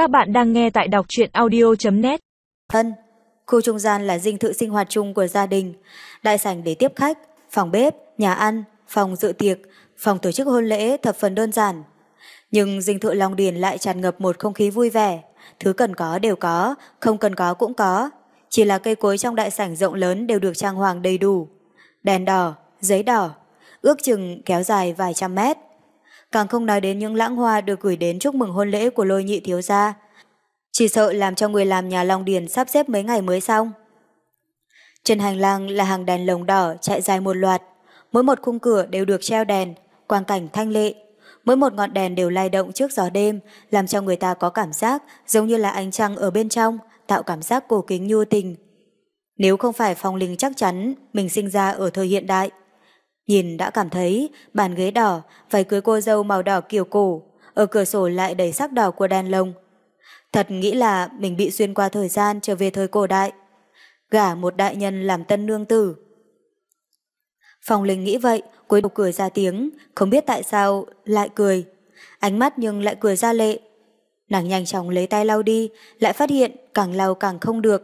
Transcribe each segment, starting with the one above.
Các bạn đang nghe tại đọc truyện audio.net Thân, khu trung gian là dinh thự sinh hoạt chung của gia đình, đại sảnh để tiếp khách, phòng bếp, nhà ăn, phòng dự tiệc, phòng tổ chức hôn lễ thập phần đơn giản. Nhưng dinh thự Long Điền lại tràn ngập một không khí vui vẻ, thứ cần có đều có, không cần có cũng có. Chỉ là cây cối trong đại sảnh rộng lớn đều được trang hoàng đầy đủ. Đèn đỏ, giấy đỏ, ước chừng kéo dài vài trăm mét. Càng không nói đến những lãng hoa được gửi đến chúc mừng hôn lễ của lôi nhị thiếu gia. Chỉ sợ làm cho người làm nhà Long Điền sắp xếp mấy ngày mới xong. Trên hành lang là hàng đèn lồng đỏ chạy dài một loạt. Mỗi một khung cửa đều được treo đèn, quang cảnh thanh lệ. Mỗi một ngọn đèn đều lay động trước gió đêm, làm cho người ta có cảm giác giống như là ánh trăng ở bên trong, tạo cảm giác cổ kính nhu tình. Nếu không phải phong linh chắc chắn mình sinh ra ở thời hiện đại, Nhìn đã cảm thấy bàn ghế đỏ, váy cưới cô dâu màu đỏ kiểu cổ, ở cửa sổ lại đầy sắc đỏ của đèn lồng. Thật nghĩ là mình bị xuyên qua thời gian trở về thời cổ đại. Gả một đại nhân làm tân nương tử. Phong Linh nghĩ vậy, cuối đầu cười ra tiếng, không biết tại sao lại cười. Ánh mắt nhưng lại cười ra lệ. Nàng nhanh chóng lấy tay lau đi, lại phát hiện càng lau càng không được.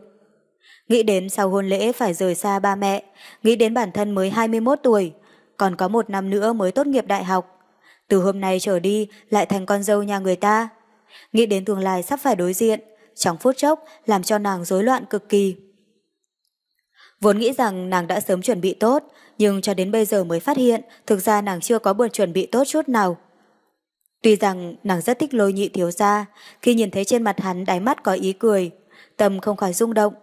Nghĩ đến sau hôn lễ phải rời xa ba mẹ, nghĩ đến bản thân mới 21 tuổi, còn có một năm nữa mới tốt nghiệp đại học. Từ hôm nay trở đi lại thành con dâu nhà người ta. Nghĩ đến tương lai sắp phải đối diện, trong phút chốc làm cho nàng rối loạn cực kỳ. Vốn nghĩ rằng nàng đã sớm chuẩn bị tốt, nhưng cho đến bây giờ mới phát hiện thực ra nàng chưa có buồn chuẩn bị tốt chút nào. Tuy rằng nàng rất thích lôi nhị thiếu gia, khi nhìn thấy trên mặt hắn đáy mắt có ý cười, tâm không khỏi rung động.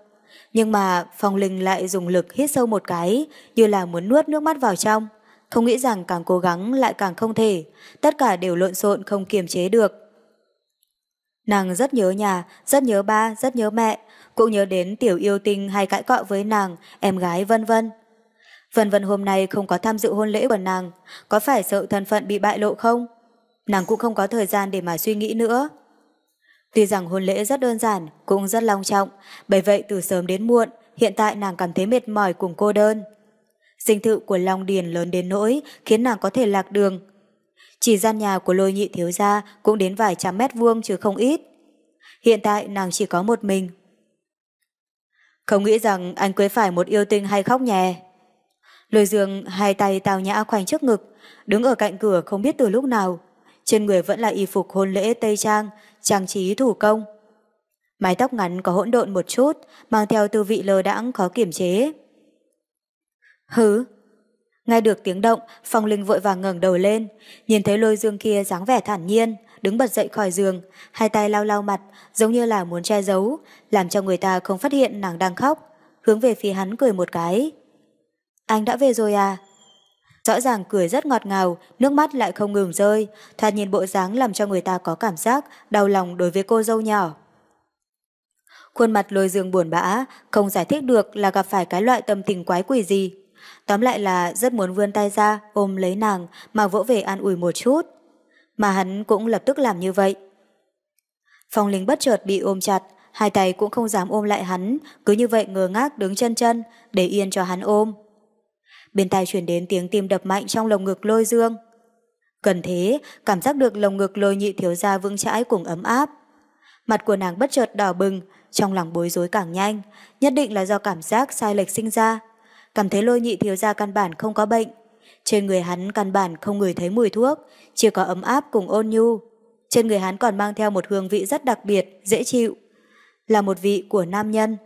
Nhưng mà Phong Linh lại dùng lực hít sâu một cái, như là muốn nuốt nước mắt vào trong không nghĩ rằng càng cố gắng lại càng không thể, tất cả đều lộn xộn không kiềm chế được. Nàng rất nhớ nhà, rất nhớ ba, rất nhớ mẹ, cũng nhớ đến tiểu yêu tinh hay cãi cọ với nàng, em gái vân vân. Vân vân hôm nay không có tham dự hôn lễ của nàng, có phải sợ thân phận bị bại lộ không? Nàng cũng không có thời gian để mà suy nghĩ nữa. Tuy rằng hôn lễ rất đơn giản, cũng rất long trọng, bởi vậy từ sớm đến muộn, hiện tại nàng cảm thấy mệt mỏi cùng cô đơn. Dinh thự của Long Điền lớn đến nỗi khiến nàng có thể lạc đường. Chỉ gian nhà của lôi nhị thiếu gia cũng đến vài trăm mét vuông chứ không ít. Hiện tại nàng chỉ có một mình. Không nghĩ rằng anh cưới phải một yêu tinh hay khóc nhè. Lôi dương hai tay tào nhã khoanh trước ngực, đứng ở cạnh cửa không biết từ lúc nào. Trên người vẫn là y phục hôn lễ Tây Trang, trang trí thủ công. Mái tóc ngắn có hỗn độn một chút, mang theo tư vị lơ đãng khó kiểm chế. Hứ! Nghe được tiếng động, Phong Linh vội vàng ngẩng đầu lên, nhìn thấy lôi dương kia dáng vẻ thản nhiên, đứng bật dậy khỏi giường, hai tay lau lau mặt, giống như là muốn che giấu, làm cho người ta không phát hiện nàng đang khóc, hướng về phía hắn cười một cái. Anh đã về rồi à? Rõ ràng cười rất ngọt ngào, nước mắt lại không ngừng rơi, thoạt nhìn bộ dáng làm cho người ta có cảm giác đau lòng đối với cô dâu nhỏ. Khuôn mặt lôi dương buồn bã, không giải thích được là gặp phải cái loại tâm tình quái quỷ gì. Tóm lại là rất muốn vươn tay ra ôm lấy nàng mà vỗ về an ủi một chút. Mà hắn cũng lập tức làm như vậy. Phong Linh bất chợt bị ôm chặt, hai tay cũng không dám ôm lại hắn, cứ như vậy ngơ ngác đứng chân chân, để yên cho hắn ôm. Bên tai chuyển đến tiếng tim đập mạnh trong lồng ngực lôi dương. Gần thế, cảm giác được lồng ngực lôi nhị thiếu ra vững chãi cùng ấm áp. Mặt của nàng bất chợt đỏ bừng, trong lòng bối rối càng nhanh, nhất định là do cảm giác sai lệch sinh ra cảm thấy lôi nhị thiếu gia căn bản không có bệnh. Trên người hắn căn bản không ngửi thấy mùi thuốc, chỉ có ấm áp cùng ôn nhu. Trên người hắn còn mang theo một hương vị rất đặc biệt, dễ chịu. Là một vị của nam nhân.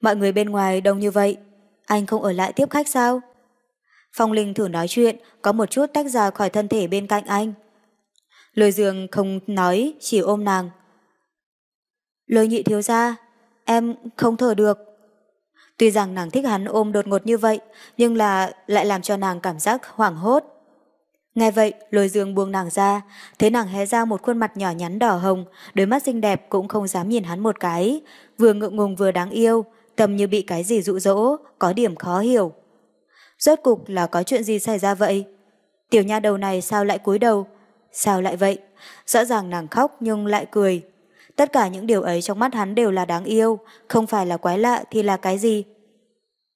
Mọi người bên ngoài đông như vậy, anh không ở lại tiếp khách sao? Phong Linh thử nói chuyện, có một chút tách ra khỏi thân thể bên cạnh anh. Lôi dương không nói, chỉ ôm nàng. Lôi nhị thiếu gia, em không thở được. Tuy rằng nàng thích hắn ôm đột ngột như vậy, nhưng là lại làm cho nàng cảm giác hoảng hốt. Nghe vậy, lôi dương buông nàng ra, thấy nàng hé ra một khuôn mặt nhỏ nhắn đỏ hồng, đôi mắt xinh đẹp cũng không dám nhìn hắn một cái, vừa ngượng ngùng vừa đáng yêu, tầm như bị cái gì dụ dỗ, có điểm khó hiểu. Rốt cục là có chuyện gì xảy ra vậy? Tiểu nha đầu này sao lại cúi đầu? Sao lại vậy? Rõ ràng nàng khóc nhưng lại cười, Tất cả những điều ấy trong mắt hắn đều là đáng yêu, không phải là quái lạ thì là cái gì.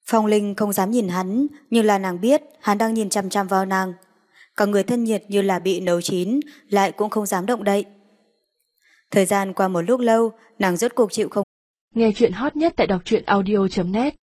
Phong Linh không dám nhìn hắn, nhưng là nàng biết hắn đang nhìn chăm chăm vào nàng. Cả người thân nhiệt như là bị nấu chín, lại cũng không dám động đậy. Thời gian qua một lúc lâu, nàng rốt cuộc chịu không. Nghe chuyện hot nhất tại đọc truyện audio.net